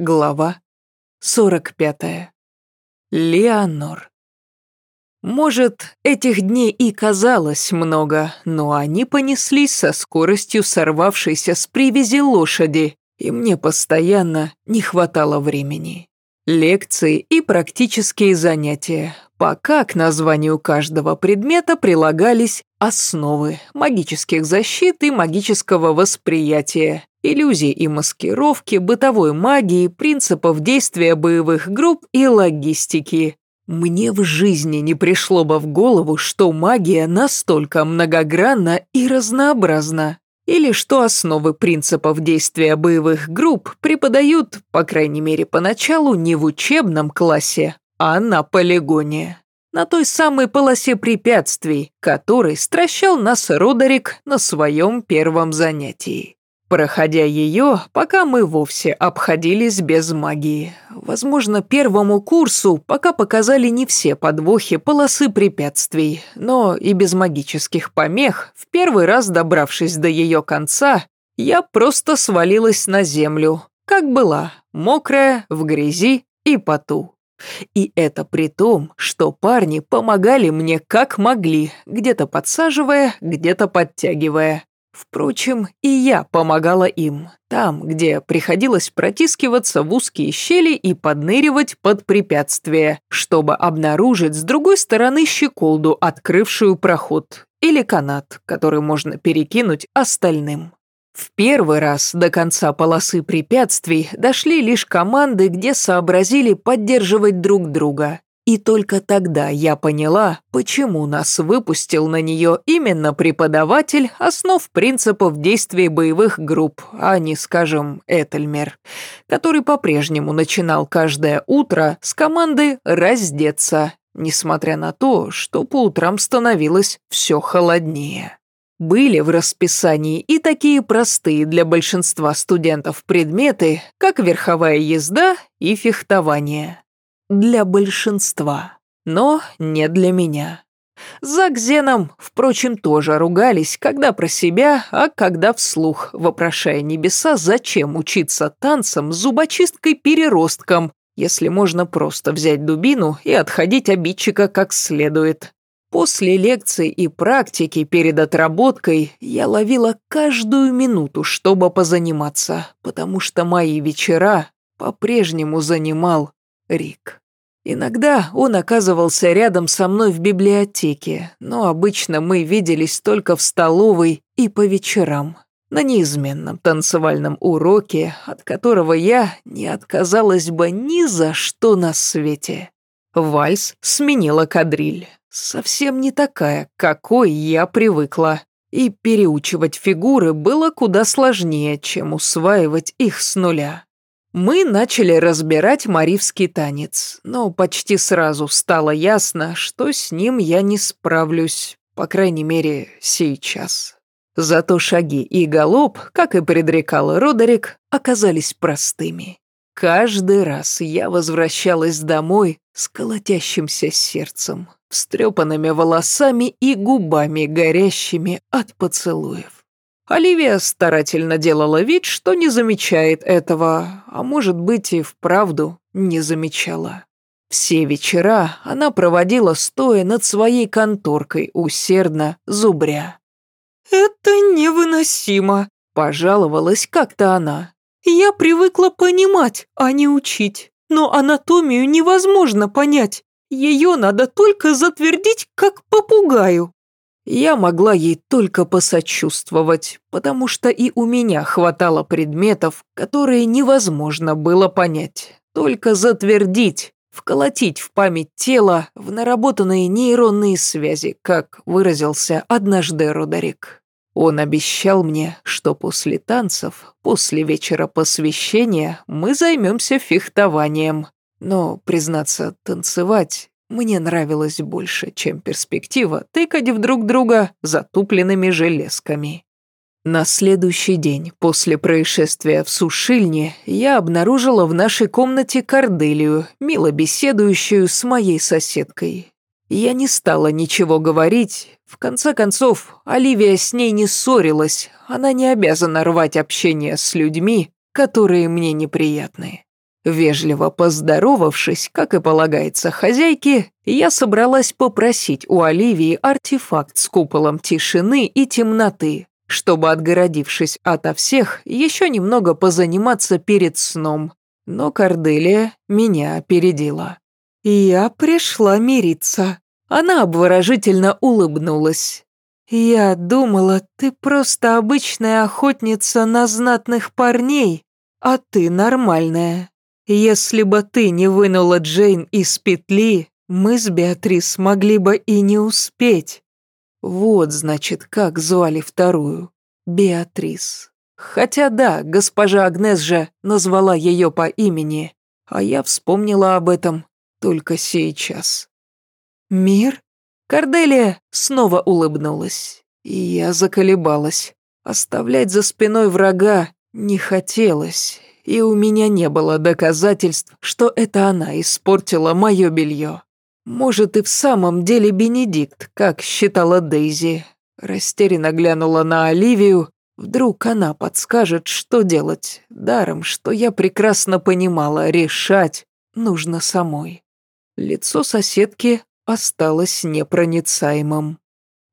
Глава 45. Леонор. Может, этих дней и казалось много, но они понеслись со скоростью сорвавшейся с привязи лошади, и мне постоянно не хватало времени. Лекции и практические занятия, пока к названию каждого предмета прилагались основы магических защит и магического восприятия, иллюзий и маскировки, бытовой магии, принципов действия боевых групп и логистики. Мне в жизни не пришло бы в голову, что магия настолько многогранна и разнообразна. Или что основы принципов действия боевых групп преподают, по крайней мере поначалу, не в учебном классе, а на полигоне. На той самой полосе препятствий, которой стращал нас Родерик на своем первом занятии. Проходя ее, пока мы вовсе обходились без магии. Возможно, первому курсу пока показали не все подвохи полосы препятствий, но и без магических помех, в первый раз добравшись до ее конца, я просто свалилась на землю, как была, мокрая, в грязи и поту. И это при том, что парни помогали мне как могли, где-то подсаживая, где-то подтягивая. Впрочем, и я помогала им, там, где приходилось протискиваться в узкие щели и подныривать под препятствия, чтобы обнаружить с другой стороны щеколду, открывшую проход, или канат, который можно перекинуть остальным. В первый раз до конца полосы препятствий дошли лишь команды, где сообразили поддерживать друг друга. И только тогда я поняла, почему нас выпустил на нее именно преподаватель основ принципов действия боевых групп, а не, скажем, Этельмер, который по-прежнему начинал каждое утро с команды «раздеться», несмотря на то, что по утрам становилось все холоднее. Были в расписании и такие простые для большинства студентов предметы, как верховая езда и фехтование. Для большинства, но не для меня. За Кзеном, впрочем, тоже ругались, когда про себя, а когда вслух, вопрошая небеса, зачем учиться танцам с зубочисткой-переростком, если можно просто взять дубину и отходить обидчика как следует. После лекций и практики перед отработкой я ловила каждую минуту, чтобы позаниматься, потому что мои вечера по-прежнему занимал Рик. Иногда он оказывался рядом со мной в библиотеке, но обычно мы виделись только в столовой и по вечерам, на неизменном танцевальном уроке, от которого я не отказалась бы ни за что на свете. Вальс сменила кадриль, совсем не такая, какой я привыкла, и переучивать фигуры было куда сложнее, чем усваивать их с нуля. Мы начали разбирать маривский танец, но почти сразу стало ясно, что с ним я не справлюсь, по крайней мере, сейчас. Зато шаги и галоп, как и предрекал Родерик, оказались простыми. Каждый раз я возвращалась домой с колотящимся сердцем, встрепанными волосами и губами, горящими от поцелуев. Оливия старательно делала вид, что не замечает этого, а может быть и вправду не замечала. Все вечера она проводила стоя над своей конторкой, усердно зубря. «Это невыносимо», – пожаловалась как-то она. «Я привыкла понимать, а не учить. Но анатомию невозможно понять. Ее надо только затвердить, как попугаю». Я могла ей только посочувствовать, потому что и у меня хватало предметов, которые невозможно было понять, только затвердить, вколотить в память тела в наработанные нейронные связи, как выразился однажды Родерик. Он обещал мне, что после танцев, после вечера посвящения мы займемся фехтованием. Но, признаться, танцевать мне нравилось больше, чем перспектива тыкать друг друга затупленными железками. На следующий день после происшествия в сушильне я обнаружила в нашей комнате Корделию, мило беседующую с моей соседкой. Я не стала ничего говорить. В конце концов, Оливия с ней не ссорилась. Она не обязана рвать общение с людьми, которые мне неприятны. Вежливо поздоровавшись, как и полагается хозяйке, я собралась попросить у Оливии артефакт с куполом тишины и темноты, чтобы, отгородившись ото всех, еще немного позаниматься перед сном. Но Корделия меня опередила. «Я пришла мириться». Она обворожительно улыбнулась. «Я думала, ты просто обычная охотница на знатных парней, а ты нормальная. Если бы ты не вынула Джейн из петли, мы с Беатрис могли бы и не успеть. Вот, значит, как звали вторую. Беатрис. Хотя да, госпожа Агнес же назвала ее по имени, а я вспомнила об этом только сейчас. «Мир?» Корделия снова улыбнулась, и я заколебалась. Оставлять за спиной врага не хотелось, и у меня не было доказательств, что это она испортила мое белье. Может, и в самом деле Бенедикт, как считала Дейзи. Растерянно глянула на Оливию. Вдруг она подскажет, что делать. Даром, что я прекрасно понимала, решать нужно самой. Лицо соседки осталось непроницаемым.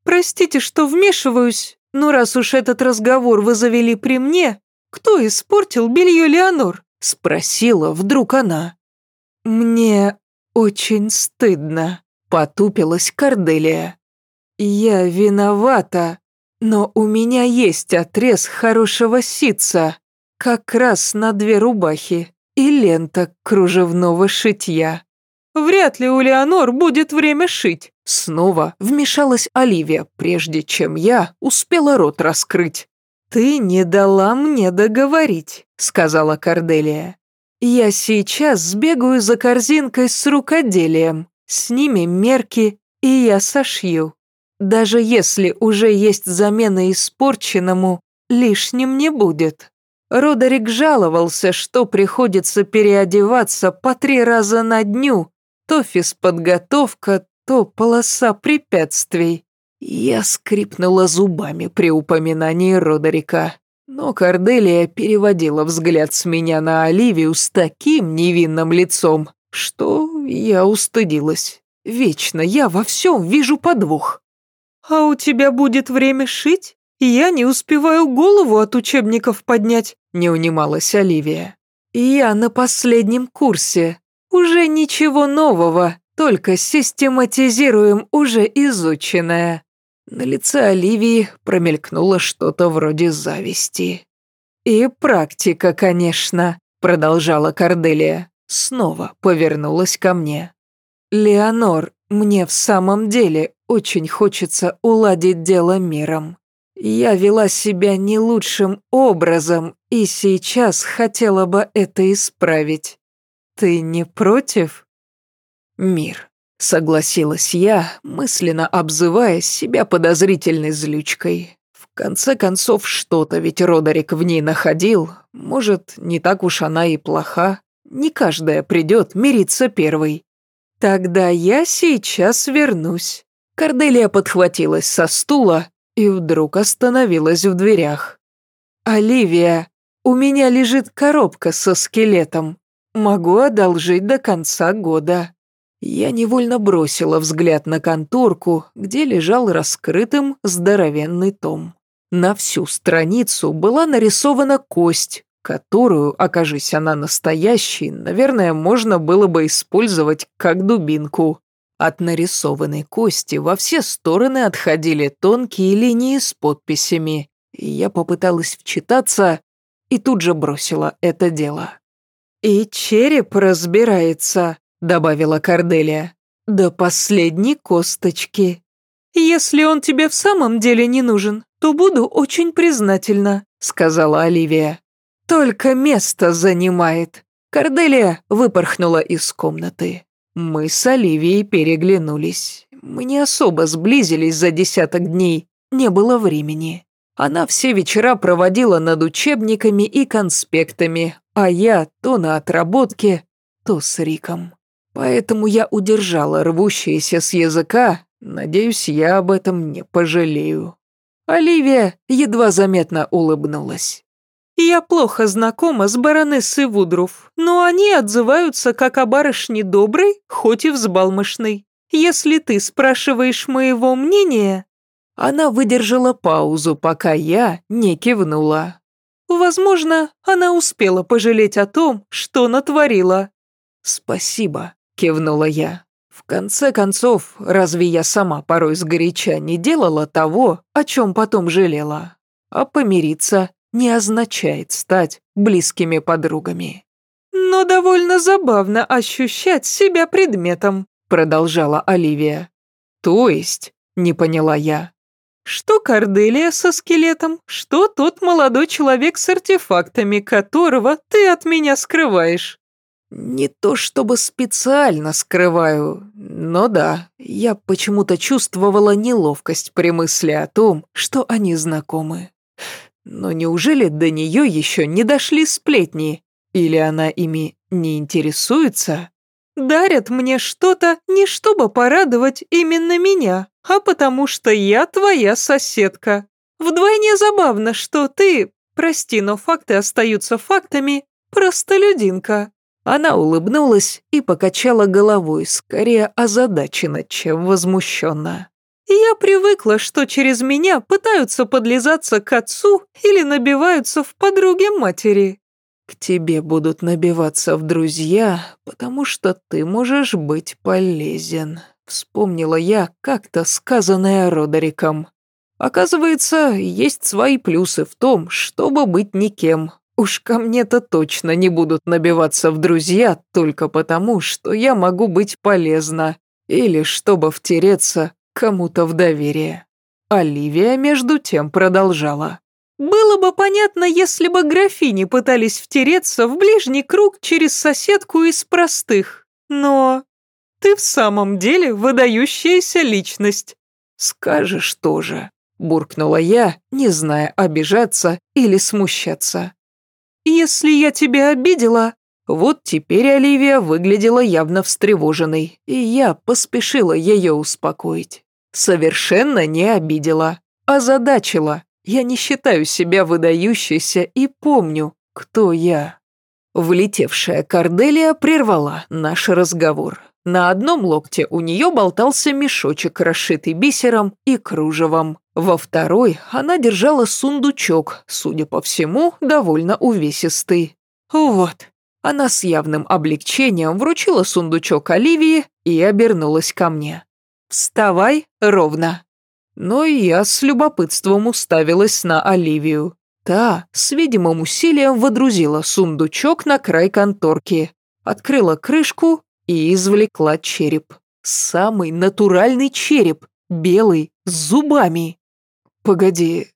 «Простите, что вмешиваюсь, но раз уж этот разговор вы завели при мне, кто испортил белье Леонор?» — спросила вдруг она. «Мне очень стыдно», — потупилась Корделия. «Я виновата, но у меня есть отрез хорошего ситца, как раз на две рубахи и лента кружевного шитья. Вряд ли у Леонор будет время шить». Снова вмешалась Оливия, прежде чем я успела рот раскрыть. «Ты не дала мне договорить», — сказала Корделия. «Я сейчас сбегаю за корзинкой с рукоделием, снимем мерки, и я сошью. Даже если уже есть замена испорченному, лишним не будет». Родерик жаловался, что приходится переодеваться по три раза на дню, то физподготовка, то полоса препятствий. Я скрипнула зубами при упоминании Родерика, но Корделия переводила взгляд с меня на Оливию с таким невинным лицом, что я устыдилась. Вечно я во всем вижу подвох. «А у тебя будет время шить? Я не успеваю голову от учебников поднять», — не унималась Оливия. «Я на последнем курсе. Уже ничего нового, только систематизируем уже изученное». На лице Оливии промелькнуло что-то вроде зависти. «И практика, конечно», — продолжала Корделия. Снова повернулась ко мне. «Леонор, мне в самом деле очень хочется уладить дело миром. Я вела себя не лучшим образом и сейчас хотела бы это исправить. Ты не против?» «Мир, Согласилась я, мысленно обзывая себя подозрительной злючкой. В конце концов, что-то ведь Родерик в ней находил. Может, не так уж она и плоха. Не каждая придет мириться первой. Тогда я сейчас вернусь. Корделия подхватилась со стула и вдруг остановилась в дверях. «Оливия, у меня лежит коробка со скелетом. Могу одолжить до конца года». Я невольно бросила взгляд на конторку, где лежал раскрытым здоровенный том. На всю страницу была нарисована кость, которую, окажись она настоящей, наверное, можно было бы использовать как дубинку. От нарисованной кости во все стороны отходили тонкие линии с подписями. Я попыталась вчитаться и тут же бросила это дело. «И череп разбирается», добавила Корделия. «До последней косточки. Если он тебе в самом деле не нужен, то буду очень признательна», сказала Оливия. «Только место занимает». Корделия выпорхнула из комнаты. Мы с Оливией переглянулись. Мы не особо сблизились за десяток дней, не было времени. Она все вечера проводила над учебниками и конспектами, а я то на отработке, то с Риком. Поэтому я удержала рвущееся с языка, надеюсь, я об этом не пожалею. Оливия едва заметно улыбнулась. Я плохо знакома с баронессой Вудруф, но они отзываются как о барышне доброй, хоть и взбалмошной. Если ты спрашиваешь моего мнения...» Она выдержала паузу, пока я не кивнула. Возможно, она успела пожалеть о том, что натворила. «Спасибо», — кивнула я. В конце концов, разве я сама порой сгоряча не делала того, о чем потом жалела? А помириться не означает стать близкими подругами. «Но довольно забавно ощущать себя предметом», продолжала Оливия. «То есть?» — не поняла я. Что Корделия со скелетом, что тот молодой человек с артефактами, которого ты от меня скрываешь. Не то чтобы специально скрываю, но да, я почему-то чувствовала неловкость при мысли о том, что они знакомы. Но неужели до нее еще не дошли сплетни? Или она ими не интересуется? Дарят мне что-то не чтобы порадовать именно меня, а потому что я твоя соседка. Вдвойне забавно, что ты, прости, но факты остаются фактами, простолюдинка». Она улыбнулась и покачала головой, скорее озадаченно, чем возмущенно. «Я привыкла, что через меня пытаются подлизаться к отцу или набиваются в подруге матери. К тебе будут набиваться в друзья, потому что ты можешь быть полезен», Вспомнила я как-то сказанное Родериком. Оказывается, есть свои плюсы в том, чтобы быть никем. Уж ко мне-то точно не будут набиваться в друзья только потому, что я могу быть полезна. Или чтобы втереться кому-то в доверие. Оливия, между тем, продолжала. «Было бы понятно, если бы графини пытались втереться в ближний круг через соседку из простых. Но ты в самом деле выдающаяся личность». «Скажешь тоже», — буркнула я, не зная, обижаться или смущаться. «Если я тебя обидела...» Вот теперь Оливия выглядела явно встревоженной, и я поспешила ее успокоить. Совершенно не обидела, озадачила. Я не считаю себя выдающейся и помню, кто я. Влетевшая Корделия прервала наш разговор. На одном локте у нее болтался мешочек, расшитый бисером и кружевом. Во второй она держала сундучок, судя по всему, довольно увесистый. Вот. Она с явным облегчением вручила сундучок Оливии и обернулась ко мне. «Вставай ровно». Но я с любопытством уставилась на Оливию. Та с видимым усилием водрузила сундучок на край конторки, открыла крышку и извлекла череп. Самый натуральный череп, белый, с зубами. «Погоди,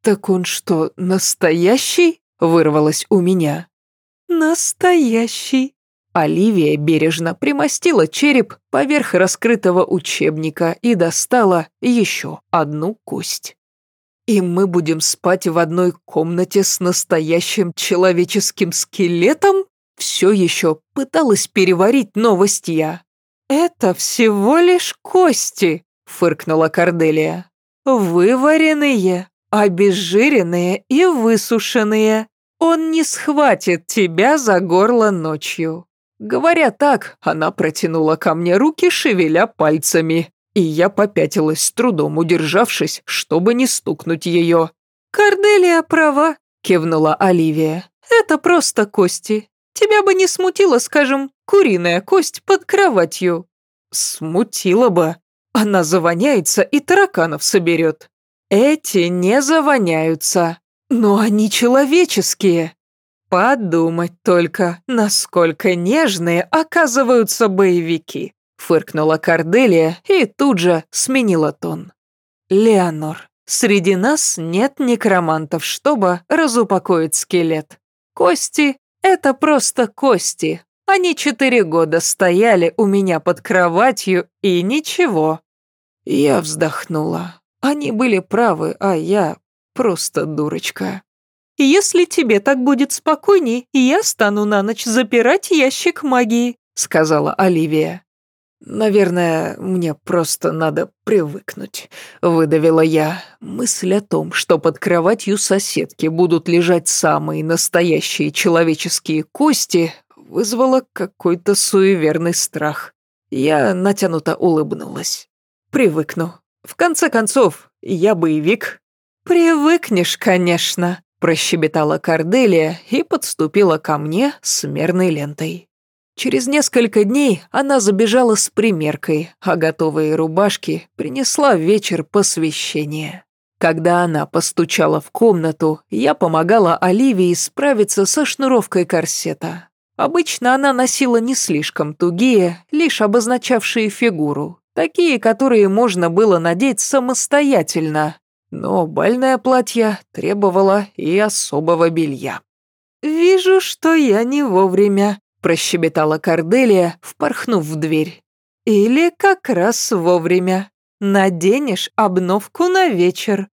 так он что, настоящий?» — вырвалось у меня. «Настоящий». Оливия бережно примостила череп поверх раскрытого учебника и достала еще одну кость. «И мы будем спать в одной комнате с настоящим человеческим скелетом?» Все еще пыталась переварить новость я. «Это всего лишь кости», — фыркнула Корделия. «Вываренные, обезжиренные и высушенные. Он не схватит тебя за горло ночью». Говоря так, она протянула ко мне руки, шевеля пальцами, и я попятилась с трудом, удержавшись, чтобы не стукнуть ее. «Корделия права», — кивнула Оливия. «Это просто кости. Тебя бы не смутила, скажем, куриная кость под кроватью». «Смутила бы. Она завоняется и тараканов соберет». «Эти не завоняются, но они человеческие». «Подумать только, насколько нежные оказываются боевики», фыркнула Корделия и тут же сменила тон. «Леонор, среди нас нет некромантов, чтобы разупокоить скелет. Кости это просто кости. Они четыре года стояли у меня под кроватью, и ничего. Я вздохнула. Они были правы, а я просто дурочка. «Если тебе так будет спокойней, я стану на ночь запирать ящик магии», — сказала Оливия. Наверное, мне просто надо привыкнуть, выдавила я. Мысль о том, что под кроватью соседки будут лежать самые настоящие человеческие кости, вызвала какой-то суеверный страх. Я натянуто улыбнулась. Привыкну. В конце концов, я боевик. Привыкнешь, конечно, прощебетала Корделия и подступила ко мне с мерной лентой. Через несколько дней она забежала с примеркой, а готовые рубашки принесла вечер посвящения. Когда она постучала в комнату, я помогала Оливии справиться со шнуровкой корсета. Обычно она носила не слишком тугие, лишь обозначавшие фигуру, такие, которые можно было надеть самостоятельно, но бальное платье требовало и особого белья. «Вижу, что я не вовремя», прощебетала Корделия, впорхнув в дверь. «Или как раз вовремя. Наденешь обновку на вечер.